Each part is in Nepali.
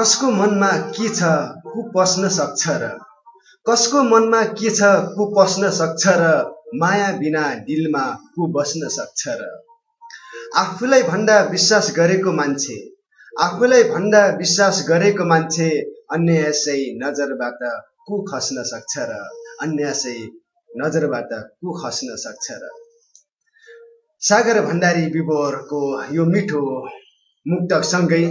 कसको मनमा के छ को पस्न सक्छ र? कसको मनमा के छ को पस्न सक्छ र? माया बिना दिलमा को बस्न सक्छ र? आफूलाई भन्दा विश्वास गरेको मान्छे आफूलाई भन्दा विश्वास गरेको मान्छे अन्यासै नजरबाट को खस्न सक्छ र? अन्यासै नजरबाट को खस्न सक्छ र? सागर भण्डारी विवरको यो मिठो मुक्तसँगै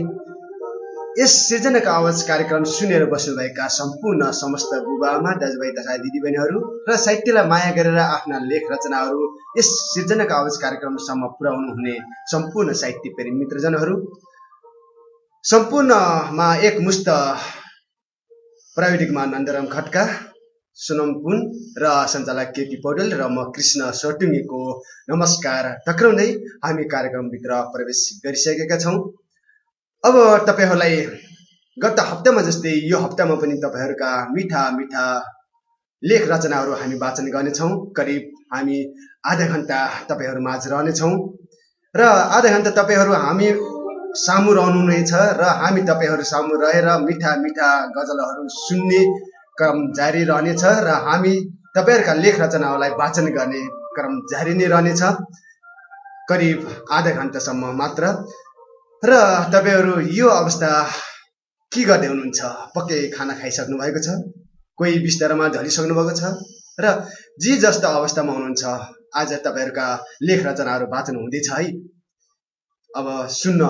यस सिर्जनाको आवाज कार्यक्रम सुनेर बस्नुभएका सम्पूर्ण समस्त बुबामा दाजुभाइ तथा दिदीबहिनीहरू र साहित्यलाई माया गरेर आफ्ना लेख रचनाहरू यस सिर्जनाको आवाज कार्यक्रमसम्म पुर्याउनु हुने सम्पूर्ण साहित्य प्रेमी मित्रजनहरू। सम्पूर्णमा एक मुस्त प्राविधिकमा नन्दराम खड्का सुनम पुन र सञ्चालक केटी पौडेल र म कृष्ण सोटुङ्गीको नमस्कार टक्राउँदै हामी कार्यक्रमभित्र प्रवेश गरिसकेका छौँ। अब तपाईँहरूलाई गत हप्तामा जस्तै यो हप्तामा पनि तपाईँहरूका मिठा मिठा लेख रचनाहरू हामी वाचन गर्नेछौँ। करिब हामी आधा घन्टा तपाईँहरू माझ रहनेछौँ। र आधा घन्टा तपाईँहरू हामी सामु रहनु नै छ र हामी तपाईँहरू सामु रहेर मिठा मिठा गजलहरू सुन्ने क्रम जारी रहनेछ र हामी तपाईँहरूका लेख रचनाहरूलाई वाचन गर्ने क्रम जारी नै रहनेछ। करिब आधा घन्टासम्म मात्र। र तपाईँहरू यो अवस्था के गर्दै हुनुहुन्छ? पक्कै खाना खाइसक्नु भएको छ। कोही बिस्तारमा झलिसक्नु भएको छ। र जे जस्तो अवस्थामा हुनुहुन्छ आज तपाईँहरूका लेख रचनाहरू वाचन हुँदैछ है। अब सुन्न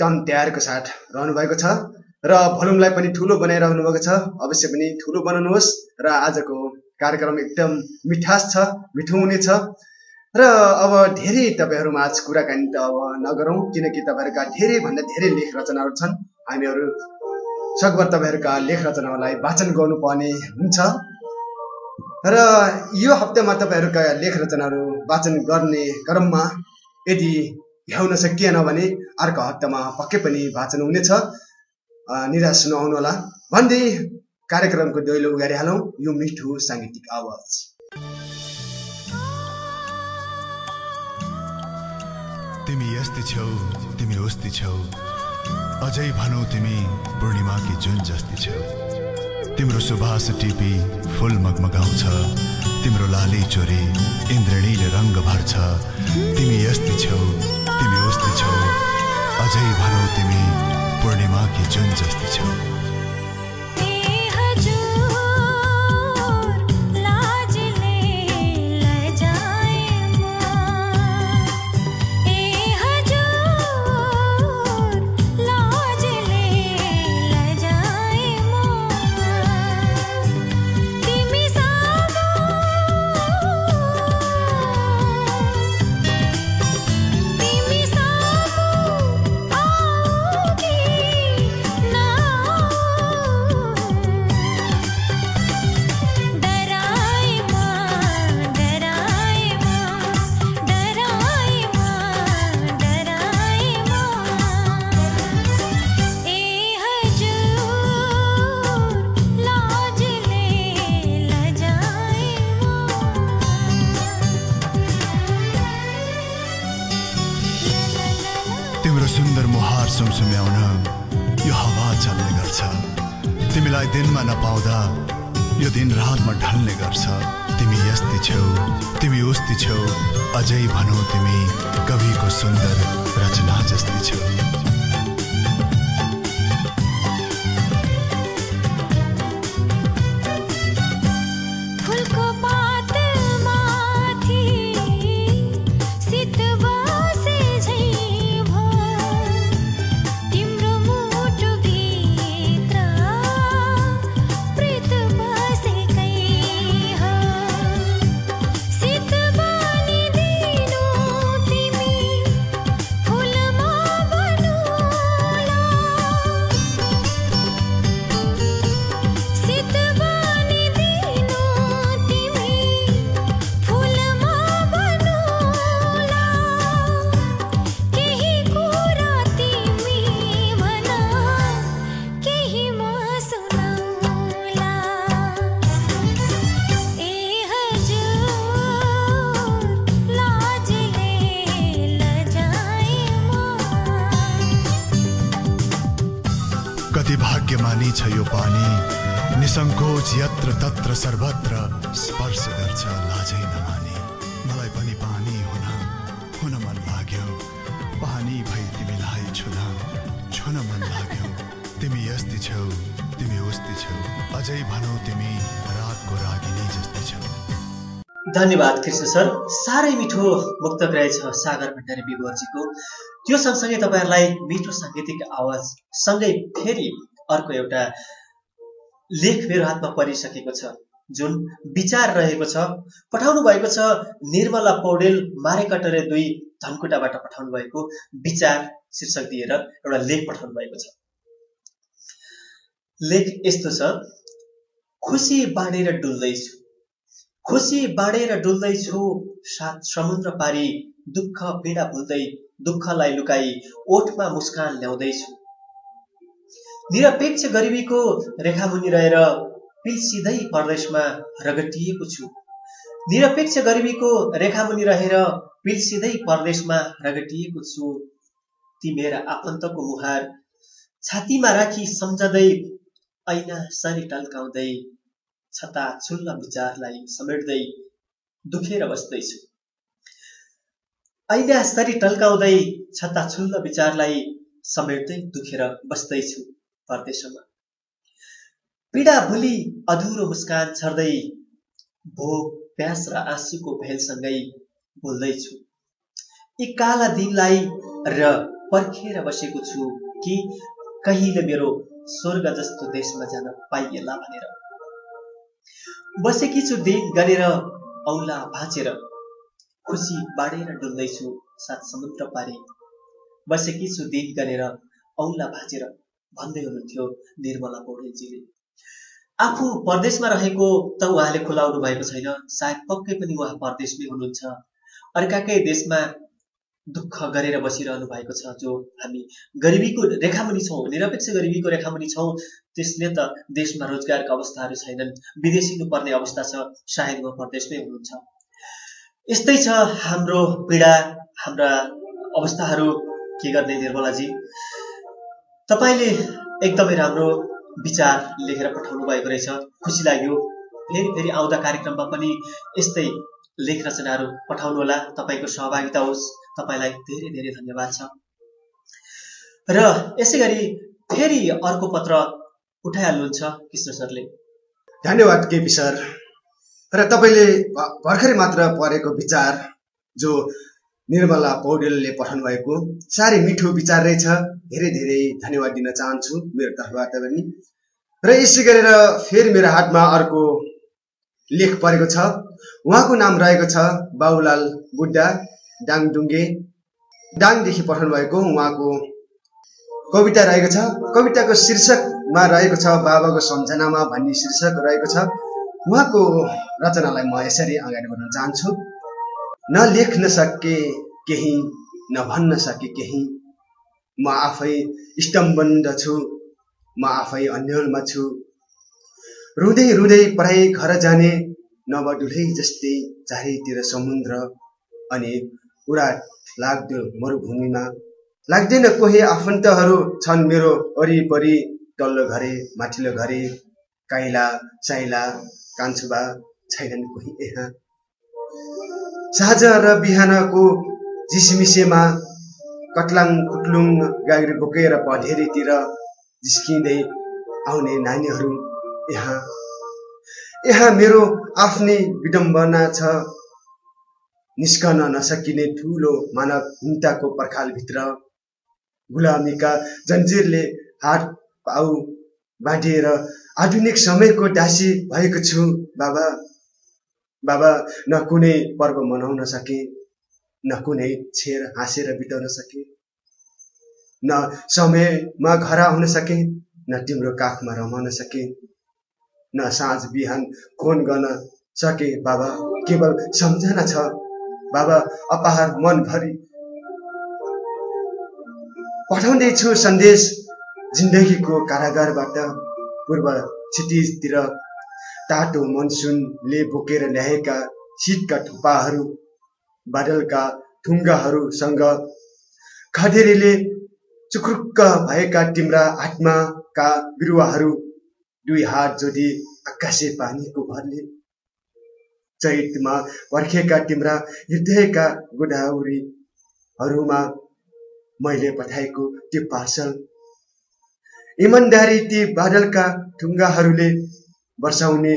टन तयारको साथ रहनु भएको छ र भोल्युमलाई पनि ठुलो बनाइरहनु भएको छ। अवश्य पनि ठुलो बनाउनुहोस् र आजको कार्यक्रम एकदम मिठास छ मिठो हुनेछ। र अब धेरै तपाईँहरूमा आज कुराकानी त अब नगरौँ किनकि तपाईँहरूका धेरैभन्दा धेरै लेख रचनाहरू छन्। हामीहरू सकभर तपाईँहरूका लेख रचनाहरूलाई वाचन गर्नुपर्ने हुन्छ। र यो हप्तामा तपाईँहरूका लेख रचनाहरू वाचन गर्ने क्रममा यदि भ्याउन सकिएन भने अर्को हप्तामा पक्कै पनि वाचन हुनेछ। निराश नहुनुहोला। भन्दै कार्यक्रमको दैलो उगारिहालौँ। यो मिठो साङ्गीतिक आवाज। तिमी यस्ती छौ तिमी उस्ती छौ। अझै भनौ तिमी पूर्णिमाकी जुन जस्ती छौ। तिम्रो सुभाष टिपी फुल मगमगाउँछ तिम्रो लाली चोरी इन्द्रणीले रङ्ग भर्छ। तिमी यस्ती छौ तिमी उस्ती छौ। अझै भनौ तिमी पूर्णिमाकी जुन जस्ती छौ दिनमा नपाउँदा यो दिन रातमा ढल्ने गर्छ। तिमी यस्ती छेउ तिमी उस्ती छेउ अझै भनौ तिमी कविको सुन्दर रचना जस्ती छेउ निसङ्कोच यत्र तत्र सर्वत्र स्पर्श गर्छ लाजै नमाने। मलाई पनि पानी हुन हुन मन लाग्यो। पानी भई तिमीलाई छुन छुन मन लाग्यो। तिमी यस्ती छौ तिमी उस्ती छौ। अझै भनौ तिमी रातको रागिनी जस्तै छौ। धन्यवाद कृष्ण सर। साह्रै मिठो मुक्त रहेछ सागर भण्डारी बिगुवरजीको त्यो सँगसँगै तपाईँहरूलाई मिठो साङ्गीतिक आवाज सँगै फेरि अर्को एउटा लेख मेरो हातमा परिसकेको छ जुन विचार रहेको छ पठाउनु भएको छ निर्मला पौडेल मारेकटरे दुई धनकुटाबाट पठाउनु भएको विचार शीर्षक दिएर एउटा लेख पठाउनु भएको छ। लेख यस्तो छ खुसी बाँडेर डुल्दैछु खुसी बाँडेर डुल्दैछु सात समुद्र पारी दुःख पीडा भुल्दै दुःखलाई लुकाई ओठमा मुस्कान ल्याउँदैछु। निरपेक्ष गरिबीको रेखामुनि रहेर पिल्सिँदै परदेशमा रगटिएको छु। निरपेक्ष गरिबीको रेखामुनि रहेर पिल्सिँदै परदेशमा रगटिएको छु। ती मेरा आफन्तको मुहार छातीमा राखी सम्झँदै ऐना सरी टल्काउँदै छता छुल्ल विचारलाई समेट्दै दुखेर बस्दैछु। ऐना सरी टल्काउँदै छता छुल्ल विचारलाई समेट्दै दुखेर बस्दैछु। परदेशमा पीडा भुली अधुरो मुस्कान छर्दै भोग प्यास र आँसुको भेलसँगै बोल्दैछु। यी काला दिनलाई र पर्खेर बसेको छु कि कहिले मेरो स्वर्ग जस्तो देशमा जान पाइएला भनेर। बसेकी छु दिन गरेर औला भाँचेर। खुसी बाँडेर डुल्दैछु सात समुद्र पारी। बसेकी छु दिन गरेर औला भाँचेर। भन्दै हुनुहुन्थ्यो निर्मला पौडेलजीले। आफू परदेशमा रहेको त उहाँले खुलाउनु भएको छैन। सायद पक्कै पनि उहाँ परदेशमै हुनुहुन्छ। अर्काकै देशमा दुःख गरेर बसिरहनु भएको छ जो हामी गरिबीको रेखामुनि छौँ निरपेक्ष गरिबीको रेखामुनि छौँ त्यसले त देशमा रोजगारका अवस्थाहरू छैनन् विदेशिनु पर्ने अवस्था छ सायद उहाँ परदेशमै हुनुहुन्छ। यस्तै छ हाम्रो पीडा हाम्रा अवस्थाहरू। के गर्ने निर्मलाजी? तपाईँले एकदमै राम्रो विचार लेखेर पठाउनु भएको रहेछ। खुसी लाग्यो। फेरि फेरि आउँदा कार्यक्रममा पनि यस्तै लेख रचनाहरू पठाउनुहोला तपाईँको सहभागिता होस्। तपाईँलाई धेरै धेरै धन्यवाद छ। र यसै गरी फेरि अर्को पत्र उठाइहाल्नुहुन्छ कृष्ण सरले। धन्यवाद केपी सर। र तपाईँले भर्खरै मात्र परेको विचार जो निर्मला पौडेलले पठाउनु भएको साह्रै मिठो विचार रहेछ। धेरै धेरै धन्यवाद दिन चाहन्छु मेरो तर्फबाट पनि। र यसै गरेर फेरि मेरो हातमा अर्को लेख परेको छ। उहाँको नाम रहेको छ बाबुलाल बुड्डा डाङडुङ्गे। डाङदेखि पठाउनु भएको उहाँको कविता रहेको छ। कविताको शीर्षकमा रहेको छ बाबाको सम्झनामा भन्ने शीर्षक रहेको छ। उहाँको रचनालाई म यसरी अगाडि बढ्न चाहन्छु। न लेख्न सके केही न भन्न सके केही। म आफै स्तम्बन्द छु म आफै अन्यलमा छु। रुँदै रुँदै पढाइ घर जाने नबडुलै जस्तै चारैतिर समुद्र अनि उडा लाग्दो मरुभूमिमा। लाग्दैन कोही आफन्तहरू छन् मेरो वरिपरि तल्लो घरे माथिल्लो घरे। काइला साइला कान्छुबा छैनन् कोही यहाँ। साँझ र बिहानको झिसमिसेमा कटलाङ कुटलुङ गाडी बोकेर पढेरीतिर झिस्किँदै आउने नानीहरू यहाँ यहाँ मेरो आफ्नै विडम्बना छ निस्कन नसकिने ठुलो मानवहीनताको पर्खालभित्र गुलामीका जन्जिरले हात पाउ बाँडिएर आधुनिक समयको दासी भएको छु बाबा बाबा न कुनै पर्व मनाउन सके न कुनै छेर हाँसेर बिताउन सके न समयमा घर आउन सके न तिम्रो काखमा रमाउन सके न साँझ बिहान फोन गर्न सके बाबा। केवल सम्झना छ बाबा अपार मनभरि। पठाउँदैछु सन्देश जिन्दगीको कारागारबाट पूर्व क्षितिजतिर तातो मनसुनले बोकेर ल्याएका शीतका थुपाहरू बादलका थुङ्गाहरूसँग खडेरीले चुक्रुक्क भएका तिम्रा आत्माका बिरुवाहरू दुई हात जोडी आकाशे पानीको भरले। चैतमा पर्खेका तिम्रा हृदयका गोदावरीहरूमा मैले पठाएको त्यो पार्सल। इमान्दारी ती बादलका ढुङ्गाहरूले वर्षाउने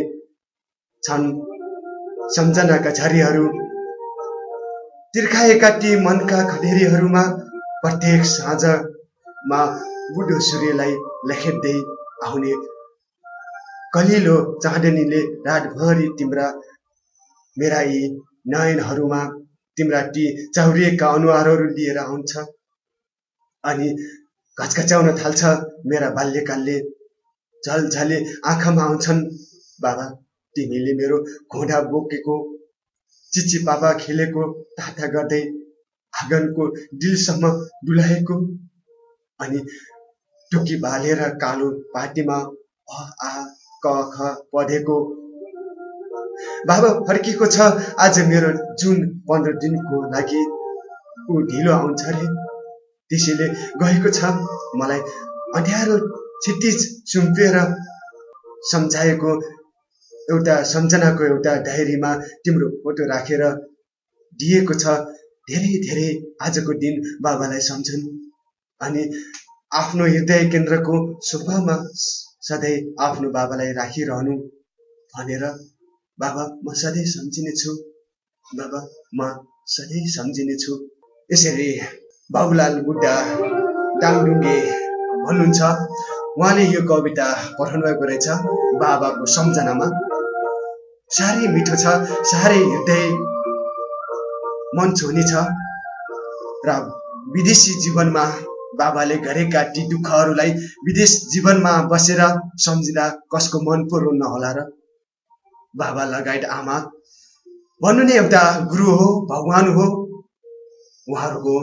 छन्। सम्झनाका झरीहरू तिर्खाएका ती मनका खडेरीहरूमा प्रत्येक साँझमा बुढो सूर्यलाई लखेट्दै आउने कलिलो चाँदनीले रातभरि तिम्रा मेरा यी नयनहरूमा तिम्रा ती चाउरिएका अनुहारहरू लिएर आउँछ अनि घचघच्याउन थाल्छ मेरा बाल्यकालले। झलझले आँखामा आउँछन्। बाबा तिमीले मेरो घोडा बोकेको चिची पापा खेलेको ताता गर्दै आँगनको दिलसम्म डुलाएको अनि टुकी बालेर कालो पाटीमा अ आ क ख पढेको। बाबा फर्केको छ आज मेरो जुन पन्ध्र दिनको लागि। ऊ ढिलो आउँछ रे। त्यसैले गएको छ। मलाई अँध्यारो क्षितिज सुम्पिएर सम्झाएको एउटा सम्झनाको एउटा डायरीमा तिम्रो फोटो राखेर दिएको छ। धेरै धेरै आजको दिन बाबालाई सम्झनु। अनि आफ्नो हृदय केन्द्रको सोफामा सधैँ आफ्नो बाबालाई राखिरहनु भनेर बाबा म सधैँ सम्झिने छु बाबा म सधैँ सम्झिने छु यसरी बाबुलाल बुड्डा डाङडुङ्गे भन्नुहुन्छ। उहाँले यो कविता पठाउनु भएको रहेछ बाबाको सम्झनामा। साह्रै मिठो छ साह्रै हृदय मन छुने छ। र विदेशी जीवनमा बाबाले गरेका ती दुःखहरूलाई विदेश जीवनमा बसेर सम्झिँदा कसको मन पो रोन्न होला र? बाबा लगायत आमा भन्नु नै एउटा गुरु हो भगवान हो। उहाँहरूको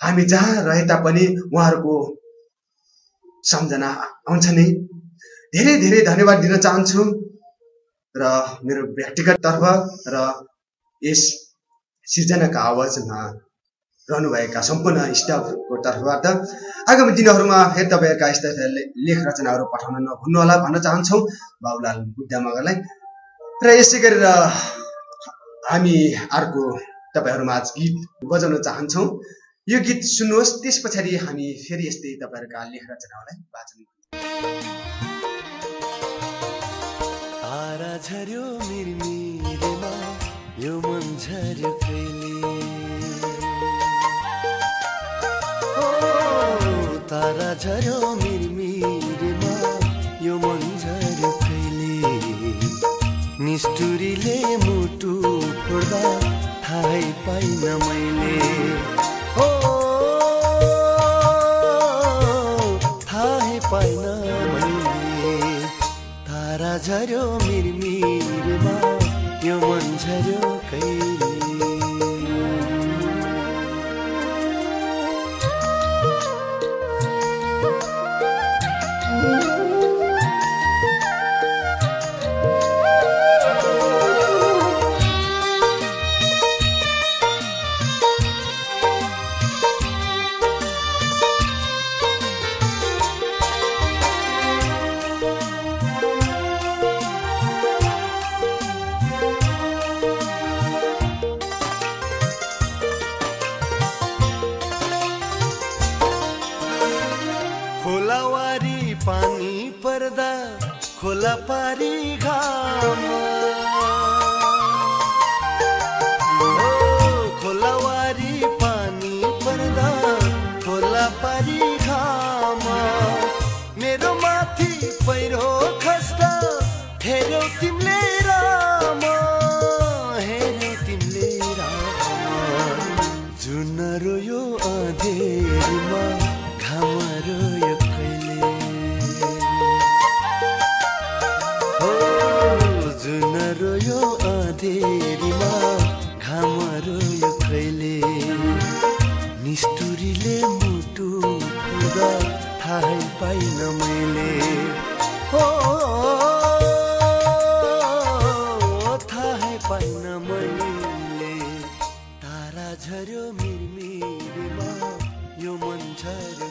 हामी जहाँ रहे तापनि उहाँहरूको सम्झना आउँछ नै। धेरै धेरै धन्यवाद दिन चाहन्छु र मेरो व्यक्तिगत तर्फ र यस सिर्जनाका आवाजमा रहनुभएका सम्पूर्ण स्टाफको तर्फबाट आगामी दिनहरूमा फेरि तपाईँहरूका यस्ता लेख रचनाहरू पठाउन नभुल्नुहोला भन्न चाहन्छौँ। बाबुलाल बुद्ध मगरलाई र यसै गरेर हामी अर्को तपाईँहरूमा आज गीत बजाउन चाहन्छौँ। यो गीत सुन्नुहोस् त्यस पछाडि हामी फेरि यस्तै तपाईँहरूका लेख रचनाहरूलाई वाचन तारा झर्यो मिरमिरेमा यो मन झर्यो झर्यो मिरमिरेमा यो मन झर्यो निष्ठुरीले मुटु फोड्दा थाहै पाइन मैले। तारा झर्यो मिरमिरमा यो मन झर्यो कहिले छुरीले मुटु खुदा थाहै पाइन मैले। हो थाहै पाइन मैले। तारा झर्यो मिरमिरमा यो मन झर्यो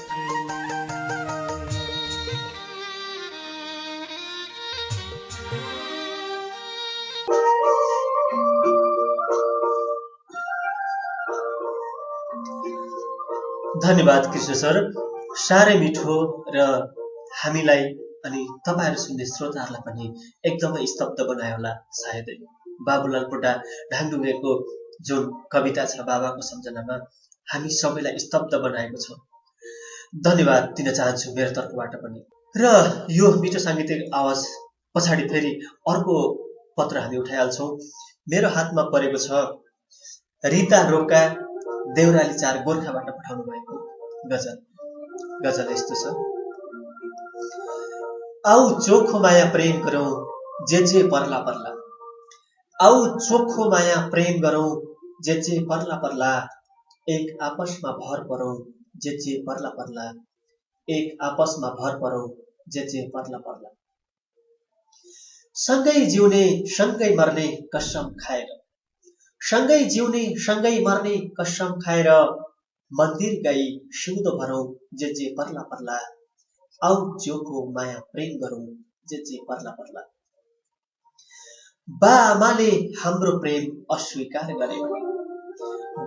धन्यवाद कृष्ण सर। साह्रै मिठो र हामीलाई अनि तपाईँहरू सुन्ने श्रोताहरूलाई पनि एकदमै स्तब्ध बनायो होला सायदै। बाबुलाल पोटा ढाङडुङ्गेको जुन कविता छ बाबाको सम्झनामा हामी सबैलाई स्तब्ध बनाएको छ। धन्यवाद दिन चाहन्छु मेरो तर्फबाट पनि। र यो मिठो साङ्गीतिक आवाज पछाडि फेरि अर्को पत्र हामी उठाइहाल्छौँ। मेरो हातमा परेको छ रिता रोका देउराली चार गोर्खाबाट पठाउनु भएको गजल। गजल यस्तो छ। आऊ चोखो माया प्रेम गरौँ जे जे पर्ला पर्ला। आऊ चोखो माया प्रेम गरौँ जे जे पर्ला पर्ला। एक आपसमा भर परौँ जे जे पर्ला पर्ला। एक आपसमा भर परौँ जे जे पर्ला पर्ला। सँगै जिउने सँगै मर्ने कसम खाएर। सँगै जिउने सँगै मर्ने कसम खाएर मन्दिर गई सिउँदो भरौँ जे जे पर्ला पर्ला। आउ जोको माया प्रेम गरौँ जे जे पर्ला पर्ला। बा आमाले हाम्रो प्रेम अस्वीकार गरे।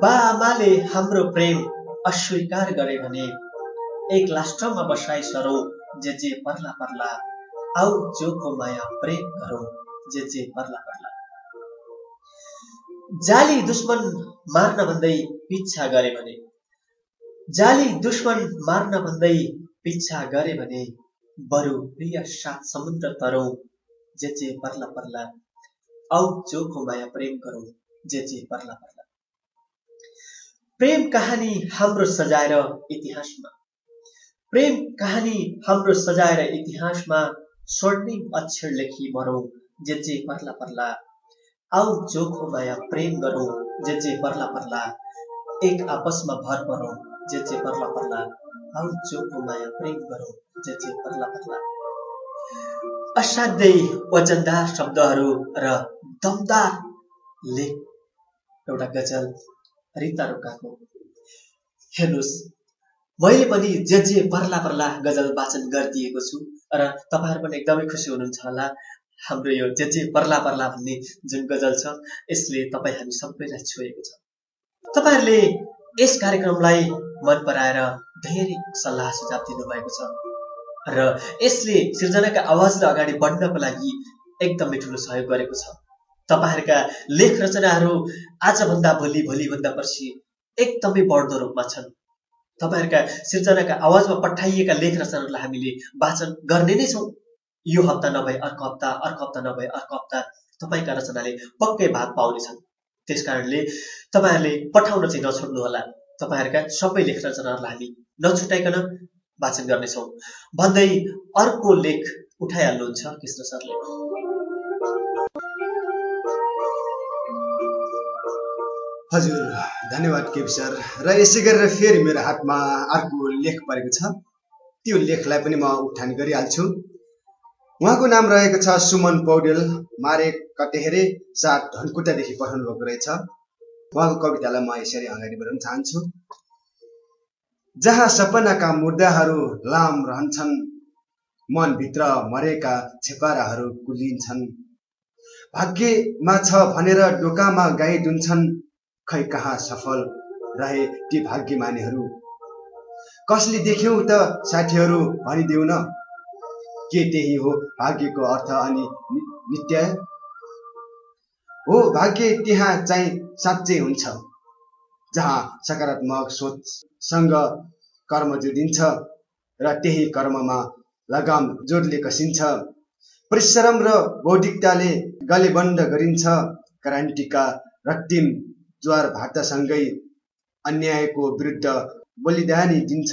बा आमाले हाम्रो प्रेम अस्वीकार गरे भने एक लास्टमा बसाइ सरौ जे जे पर्ला पर्ला। आउ जोको माया प्रेम गरौँ जे जे पर्ला पर्ला। जाली दुश्मन मार्न भन्दै पिच्छा गरे भने जाली दुश्मन मार्न भन्दै पिच्छा गरे भने बरु प्रिय सात समुद्र तरौँ जे जे पर्ला पर्ला औ चोखो माया प्रेम गरौँ जे जे पर्ला पर्ला। प्रेम कहानी हाम्रो सजाएर इतिहासमा प्रेम कहानी हाम्रो सजाएर इतिहासमा स्वर्णिम अक्षर लेखी मरौँ जे जे पर्ला पर्ला। आऊ चोखो माया प्रेम गरौँ जे जे पर्ला पर्ला एक आपसमा भर परौँ जे जे पर्ला पर्ला आऊ चोखो माया प्रेम गरौँ जे जे पर्ला पर्ला। असाध्यै वजनदार शब्दहरू र दमदार लेख एउटा गजल रिता रोकाको। हेर्नुहोस् मैले पनि जे जे पर्ला पर्ला गजल वाचन गरिदिएको छु र तपाईँहरू पनि एकदमै खुसी हुनुहुन्छ होला। हाम्रो यो जे जे पर्ला पर्ला भन्ने जुन गजल छ यसले तपाईँ हामी सबैलाई छोएको छ। तपाईँहरूले यस कार्यक्रमलाई मन पराएर धेरै सल्लाह सुझाव दिनुभएको छ र यसले सिर्जनाका आवाजलाई अगाडि बढ्नको लागि एकदमै ठुलो सहयोग गरेको छ। तपाईँहरूका लेख रचनाहरू आजभन्दा भोलि भोलिभन्दा पर्सि एकदमै बढ्दो रूपमा छन्। तपाईँहरूका सिर्जनाका आवाजमा पठाइएका लेख रचनाहरूलाई हामीले वाचन गर्ने नै छौँ। यो हप्ता नभए अर्को हप्ता अर्को हप्ता नभए अर्को हप्ता तपाईँका रचनाले पक्कै भाग पाउनेछन्। त्यस कारणले तपाईँहरूले पठाउन चाहिँ नछोड्नु होला। तपाईँहरूका सबै लेख रचनाहरूलाई हामी नछुटाइकन वाचन गर्नेछौँ। भन्दै अर्को लेख उठाइहाल्नुहुन्छ कृष्ण सरले। हजुर धन्यवाद केपी सर। र यसै गरेर फेरि मेरो हातमा अर्को लेख परेको छ। त्यो लेखलाई पनि म उठान गरिहाल्छु। उहाँको नाम रहेको छ सुमन पौडेल। मारे कटेहेरे सात धनकुटादेखि पठाउनु भएको रहेछ। उहाँको कवितालाई म यसरी अगाडि बढाउन चाहन्छु। जहाँ सपनाका मुद्दाहरू लाम रहन्छन् मनभित्र मरेका छेपाराहरू कुलिन्छन्। भाग्यमा छ भनेर डोकामा गाई दुन्छन् खै कहाँ सफल रहे ती भाग्यमानीहरू? कसले देख्यौ त साथीहरू भनिदेऊ न के त्यही हो। भाग्यको अर्थ अनि नित्य हो। भाग्य त्यहाँ चाहिँ साँच्चै हुन्छ जहाँ सकारात्मक सोचसँग कर्म जोडिन्छ र त्यही कर्ममा लगाम जोडले कसिन्छ। परिश्रम र बौद्धिकताले गलेबन्द गरिन्छ। क्रान्तिका रक्तिम ज्वार भाटासँगै अन्यायको विरुद्ध बलिदानी दिन्छ।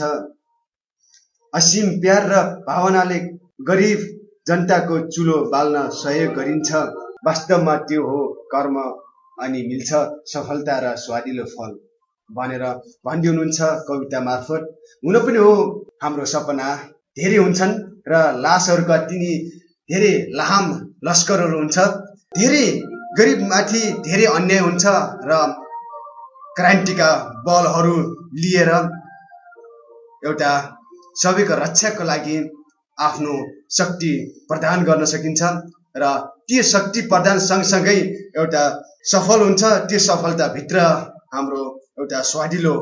असीम प्यार र भावनाले गरिब जनताको चुलो बाल्न सहयोग गरिन्छ। वास्तवमा त्यो हो कर्म अनि मिल्छ सफलता र स्वादिलो फल भनेर भनिदिनुहुन्छ कविता मार्फत। हुन पनि हो हाम्रो सपना धेरै हुन्छन् र लासहरूका तिनी धेरै लाहाम लस्करहरू हुन्छ। धेरै गरिबमाथि धेरै अन्याय हुन्छ र क्रान्तिका बलहरू लिएर एउटा सबैको रक्षाको लागि आफ्नो शक्ति प्रदान गर्न सकिन्छ र त्यो शक्ति प्रदान सँगसँगै एउटा सफल हुन्छ त्यो सफलताभित्र हाम्रो एउटा स्वादिलो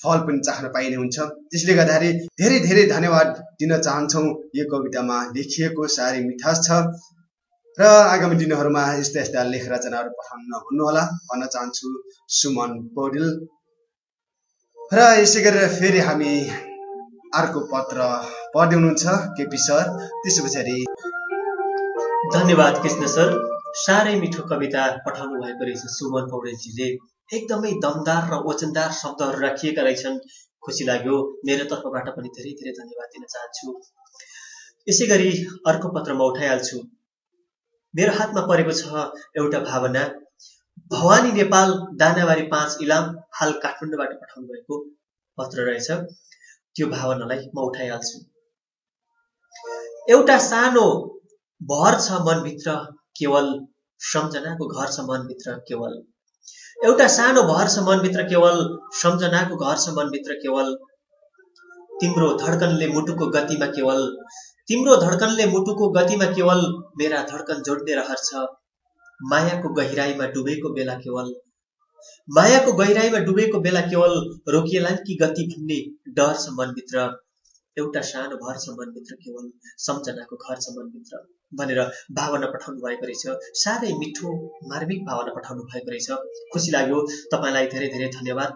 फल पनि चाख्न पाइने हुन्छ। त्यसले गर्दाखेरि धेरै धेरै धन्यवाद दिन चाहन्छौँ। यो कवितामा लेखिएको साह्रै मिठास छ र आगामी दिनहरूमा यस्ता यस्ता लेख रचनाहरू पठाउन नभन्नुहोला भन्न चाहन्छु सुमन पौडेल। र यसै गरेर फेरि हामी अर्को पत्र पढ्दै हुनुहुन्छ केपी सर। त्यसो पछाडि धन्यवाद कृष्ण सर। साह्रै मिठो कविता पठाउनु भएको रहेछ सुमन पौडेलजीले। एकदमै दमदार र वचनदार शब्दहरू राखिएका रहेछन्। खुसी लाग्यो। मेरो तर्फबाट पनि धेरै धेरै धन्यवाद दिन चाहन्छु। यसै गरी अर्को पत्र म उठाइहाल्छु। मेरो हातमा परेको छ एउटा भावना। भवानी नेपाल दानाबारी पाँच इलाम हाल काठमाडौँबाट पठाउनु भएको पत्र रहेछ। त्यो भावनालाई म उठाइहाल्छु। एउटा सानो भर छ मनभित्र केवल सम्झनाको घर छ मनभित्र केवल। एउटा सानो भर छ मनभित्र केवल सम्झनाको घर छ मनभित्र केवल। तिम्रो धड्कनले मुटुको गतिमा केवल। तिम्रो धड्कनले मुटुको गतिमा केवल मेरा धड्कन जोड्ने रहर मायाको गहिराईमा डुबेको बेला केवल। मायाको गहिराईमा डुबेको बेला केवल रोकिएला कि गति भन्ने डर छ मनभित्र। एउटा सानो भर छ मनभित्र केवल सम्झनाको घर छ मनभित्र भनेर भावना पठाउनु भएको रहेछ। साह्रै मिठो मार्मिक भावना पठाउनु भएको रहेछ। खुसी लाग्यो। तपाईँलाई धेरै धेरै धन्यवाद।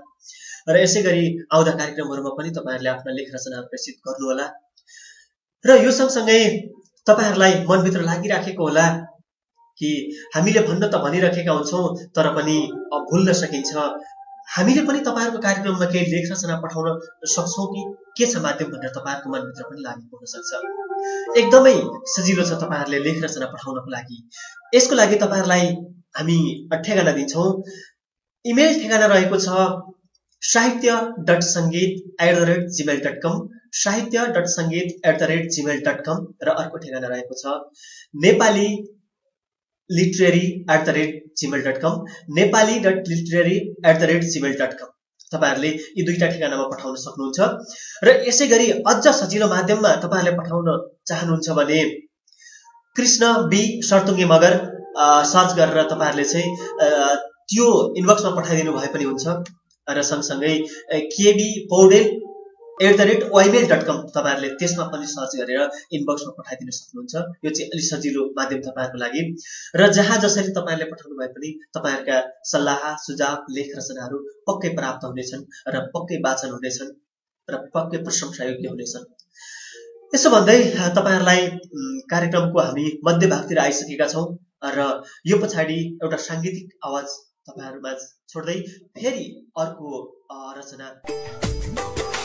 र यसै गरी आउँदा कार्यक्रमहरूमा पनि तपाईँहरूले आफ्ना लेख रचनाहरू प्रेषित गर्नुहोला। र यो सँगसँगै तपाईँहरूलाई मनभित्र लागिराखेको होला कि हामीले भन्न त भनिराखेका हुन्छौँ तर पनि भुल्न सकिन्छ। हामीले पनि तपाईँहरूको कार्यक्रममा केही लेख रचना पठाउन सक्छौँ कि के छ माध्यम भनेर तपाईँहरूको मनभित्र पनि लागेको हुनसक्छ एकदमै सजिलो छ तपाईँहरूले लेख रचना पठाउनको लागि। यसको लागि तपाईँहरूलाई हामी ठेगाना दिन्छौँ। इमेल ठेगाना रहेको छ Sahitya dot Sangeet at the rate Gmail dot com Sahitya dot Sangeet at the rate Gmail dot com र अर्को ठेगाना रहेको छ Nepali literary at the rate Gmail dot com Nepali dot literary at the rate Gmail dot com तपाईँहरूले यी दुईवटा ठेगानामा पठाउन सक्नुहुन्छ। र यसै गरी अझ सजिलो माध्यममा तपाईँहरूले पठाउन चाहनुहुन्छ भने कृष्ण बी सर्तुङ्गे मगर सर्च गरेर तपाईँहरूले चाहिँ त्यो इनबक्समा पठाइदिनु भए पनि हुन्छ। र सँगसँगै KB Paudel at the rate Ymail dot com तपाईँहरूले त्यसमा पनि सर्च गरेर इनबक्समा पठाइदिन सक्नुहुन्छ। यो चाहिँ अलिक सजिलो माध्यम तपाईँहरूको लागि। र जहाँ जसरी तपाईँहरूले पठाउनु भए पनि तपाईँहरूका सल्लाह सुझाव लेख रचनाहरू पक्कै प्राप्त हुनेछन् र पक्कै वाचन हुनेछन् र पक्कै प्रशंसायोग्य हुनेछन्। यसो भन्दै तपाईँहरूलाई कार्यक्रमको हामी मध्यभागतिर आइसकेका छौँ र यो पछाडि एउटा साङ्गीतिक आवाज तपाईँहरूमा छोड्दै फेरि अर्को रचना।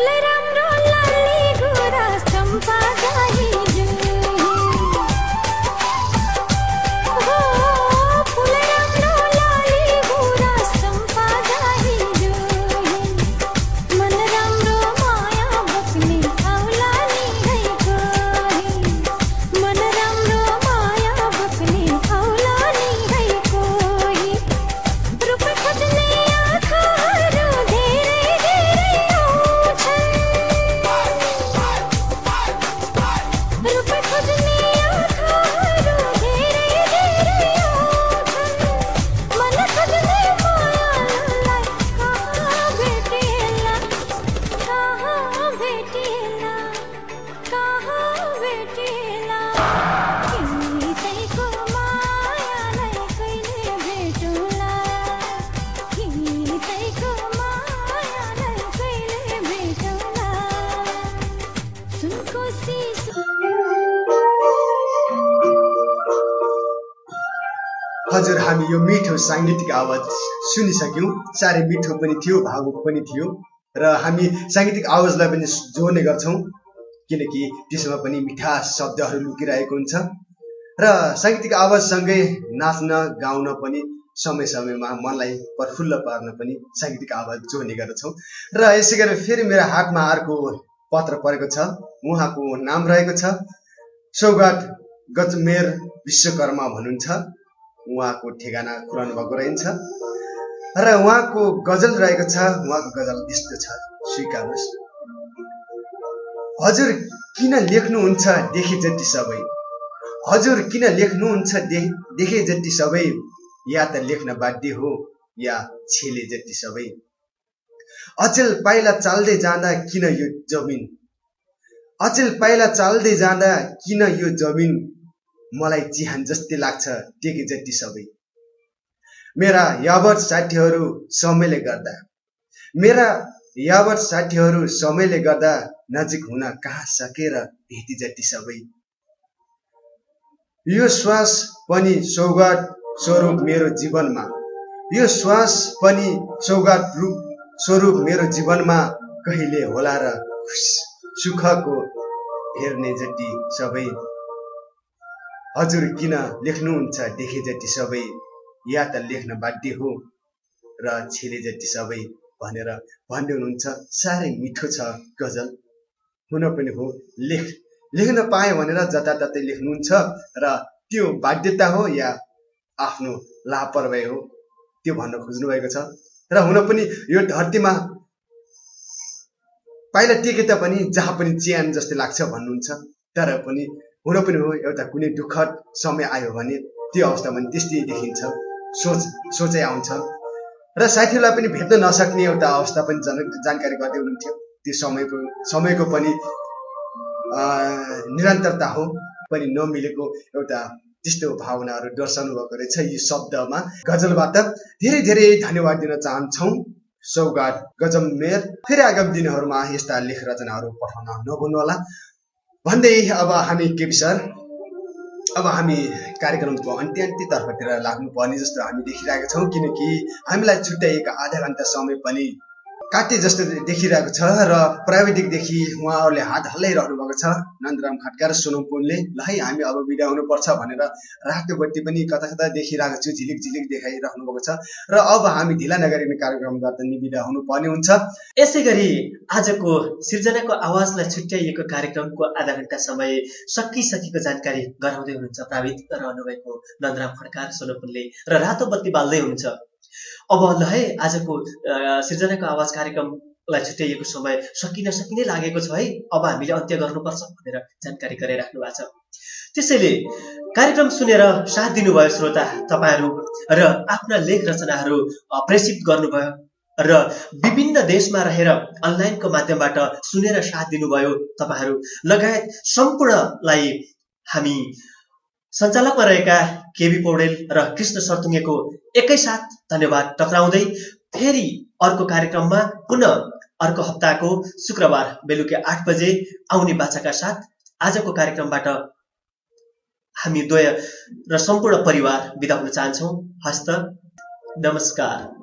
உலர हजुर हामी यो मिठो साङ्गीतिक आवाज सुनिसक्यौँ। साह्रै मिठो पनि थियो भावुक पनि थियो। र हामी साङ्गीतिक आवाजलाई पनि जोड्ने गर्छौँ किनकि त्यसमा पनि मिठा शब्दहरू लुकिरहेको हुन्छ। र साङ्गीतिक आवाजसँगै नाच्न गाउन पनि समय समयमा मनलाई प्रफुल्ल पार्न पनि साङ्गीतिक आवाज जोड्ने गर्दछौँ। र यसै गरी फेरि मेरो हातमा अर्को पत्र परेको छ। उहाँको नाम रहेको छ सौगात गजमेर विश्वकर्मा भन्नुहुन्छ। उहाँको ठेगाना खुलाउनु भएको रहन्छ र उहाँको गजल रहेको छ उहाँको गजल यस्तो छ स्वीकार्नुहोस् हजुर किन लेख्नुहुन्छ देखे जति सबै? हजुर किन लेख्नुहुन्छ देखे जति सबै? या त लेख्न बाध्य हो या छेले जति सबै? अचेल पाइला चाल्दै जाँदा किन यो जमिन? अचेल पाइला चाल्दै जाँदा किन यो जमिन? मलाई चिहान जस्तै लाग्छ टेके जति सबै। मेरा यावत साथीहरू समयले गर्दा मेरा यावत साथीहरू समयले गर्दा नजिक हुन कहाँ सकेर भेटी जति सबै। यो श्वास पनि सौगात स्वरूप मेरो जीवनमा यो श्वास पनि सौगात रूप स्वरूप मेरो जीवनमा कहिले होला र सुखको हेर्ने जति सबै। हजुर किन लेख्नुहुन्छ? देखे जति सबै या त लेख्न बाध्य हो। र छेले जति सबै भनेर भन्दै हुनुहुन्छ साह्रै मिठो छ गजल। हुन पनि हो लेख लेख्न पाएँ भनेर जताततै लेख्नुहुन्छ र त्यो बाध्यता हो या आफ्नो लापरवाही हो त्यो भन्न खोज्नु भएको छ। र हुन पनि यो धरतीमा पाइला टेके तापनि जहाँ पनि च्यान जस्तै लाग्छ भन्नुहुन्छ तर पनि हुन पनि हो एउटा कुनै दुःखद समय आयो भने त्यो अवस्थामा त्यस्तै देखिन्छ सोच सोचै आउँछ। र साथीहरूलाई पनि भेट्न नसक्ने एउटा अवस्था पनि जन जानकारी गर्दै हुनुहुन्थ्यो। त्यो समयको समयको पनि निरन्तरता हो पनि नमिलेको एउटा त्यस्तो भावनाहरू दर्शाउनु भएको रहेछ यो शब्दमा। गजलबाट धेरै धेरै धन्यवाद दिन चाहन्छौँ। सौगात गजम मेयर फेरि आगामी दिनहरूमा यस्ता लेख रचनाहरू पठाउन नभुल्नुहोला। भन्दै अब हामी के सर अब हामी कार्यक्रमको अन्त्य अन्त्यतर्फतिर लाग्नुपर्ने जस्तो हामी देखिरहेका छौँ किनकि हामीलाई छुट्याइएको आधा घन्टा समय पनि काटे जस्तो देखिरहेको छ र प्राविधिकदेखि उहाँहरूले हात हल्लाइरहनु भएको छ। नन्दराम खड्का र सोनम पुनले ल है हामी अब बिदा हुनुपर्छ भनेर रातो बत्ती पनि कता कता देखिरहेको छु झिलिक झिलिक देखाइराख्नु भएको छ। र अब हामी ढिला नगरिने कार्यक्रमबाट नि बिदा हुनुपर्ने हुन्छ। यसै गरी आजको सिर्जनाको आवाजलाई छुट्याइएको कार्यक्रमको आधा घन्टा समय सकिसकेको जानकारी गराउँदै हुनुहुन्छ प्राविधिक रहनुभएको नन्दराम खड्का र सोनम र रातो बत्ती बाल्दै हुनुहुन्छ। अब ल है आजको सिर्जनाको आवाज कार्यक्रमलाई छुट्याइएको समय सकिन सकिनै लागेको छ है। अब हामीले अन्त्य गर्नुपर्छ भनेर जानकारी गराइराख्नु भएको छ। त्यसैले कार्यक्रम सुनेर साथ दिनुभयो श्रोता तपाईँहरू र आफ्ना लेख रचनाहरू प्रेषित गर्नुभयो र विभिन्न देशमा रहेर अनलाइनको माध्यमबाट सुनेर साथ दिनुभयो तपाईँहरू। लगायत सम्पूर्णलाई हामी सञ्चालकमा रहेका केबी पौडेल र कृष्ण सर्तुङ्गेको एकैसाथ धन्यवाद टक्राउँदै फेरि अर्को कार्यक्रममा पुनः अर्को हप्ताको शुक्रबार बेलुकी आठ बजे आउने बाचाका साथ आजको कार्यक्रमबाट हामी द्वय र सम्पूर्ण परिवार बिदा हुन चाहन्छौँ। हस्त नमस्कार।